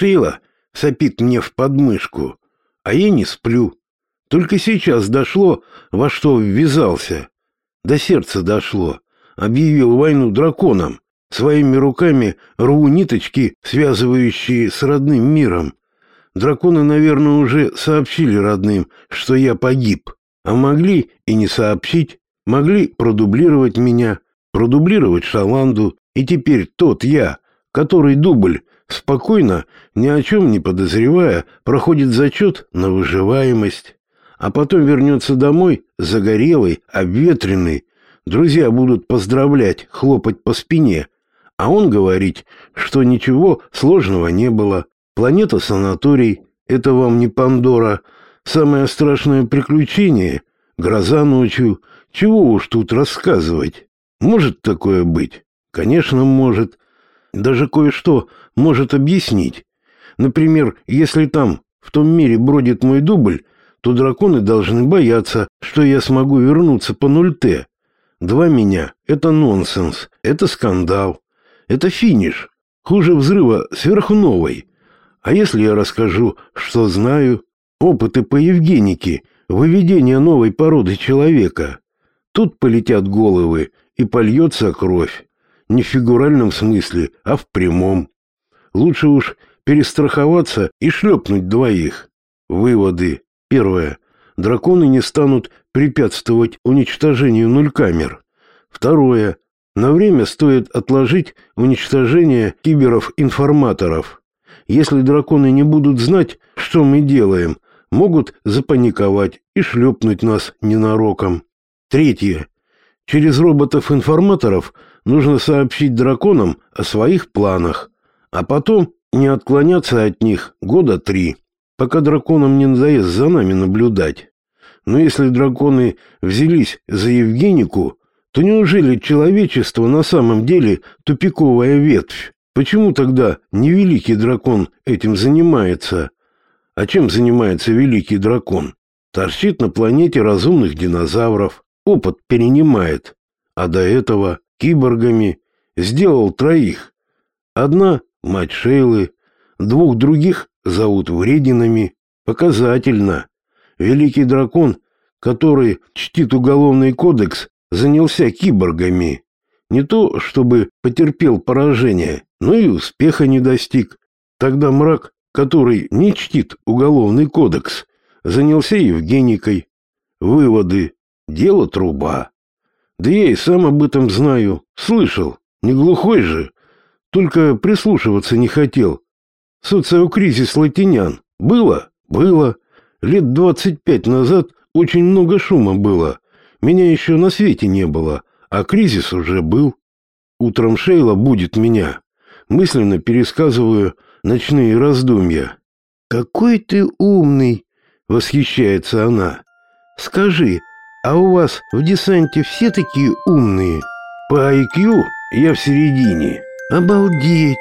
Шейла сопит мне в подмышку, а я не сплю. Только сейчас дошло, во что ввязался. До сердца дошло. Объявил войну драконам. Своими руками рву ниточки, связывающие с родным миром. Драконы, наверное, уже сообщили родным, что я погиб. А могли и не сообщить. Могли продублировать меня, продублировать Шаланду. И теперь тот я, который дубль, спокойно, ни о чем не подозревая, проходит зачет на выживаемость. А потом вернется домой, загорелый, обветренный. Друзья будут поздравлять, хлопать по спине – а он говорит, что ничего сложного не было. Планета-санаторий — это вам не Пандора. Самое страшное приключение — гроза ночью. Чего уж тут рассказывать? Может такое быть? Конечно, может. Даже кое-что может объяснить. Например, если там, в том мире, бродит мой дубль, то драконы должны бояться, что я смогу вернуться по 0Т. Два меня — это нонсенс, это скандал. Это финиш. Хуже взрыва сверхновой. А если я расскажу, что знаю? Опыты по Евгенике, выведение новой породы человека. Тут полетят головы и польется кровь. Не в фигуральном смысле, а в прямом. Лучше уж перестраховаться и шлепнуть двоих. Выводы. Первое. Драконы не станут препятствовать уничтожению нулькамер. Второе. На время стоит отложить уничтожение киберов-информаторов. Если драконы не будут знать, что мы делаем, могут запаниковать и шлепнуть нас ненароком. Третье. Через роботов-информаторов нужно сообщить драконам о своих планах, а потом не отклоняться от них года три, пока драконам не надоест за нами наблюдать. Но если драконы взялись за Евгенику, то неужели человечество на самом деле тупиковая ветвь? Почему тогда не великий дракон этим занимается? А чем занимается великий дракон? Торчит на планете разумных динозавров, опыт перенимает. А до этого киборгами сделал троих. Одна — мать Шейлы, двух других зовут врединами. Показательно. Великий дракон, который чтит уголовный кодекс, занялся киборгами. Не то, чтобы потерпел поражение, но и успеха не достиг. Тогда мрак, который не чтит уголовный кодекс, занялся Евгеникой. Выводы. Дело труба. Да я и сам об этом знаю. Слышал. Не глухой же. Только прислушиваться не хотел. Социокризис латинян. Было? Было. Лет двадцать пять назад очень много шума было. Меня еще на свете не было, а кризис уже был. Утром Шейла будет меня. Мысленно пересказываю ночные раздумья. «Какой ты умный!» — восхищается она. «Скажи, а у вас в десанте все такие умные?» «По IQ я в середине». «Обалдеть!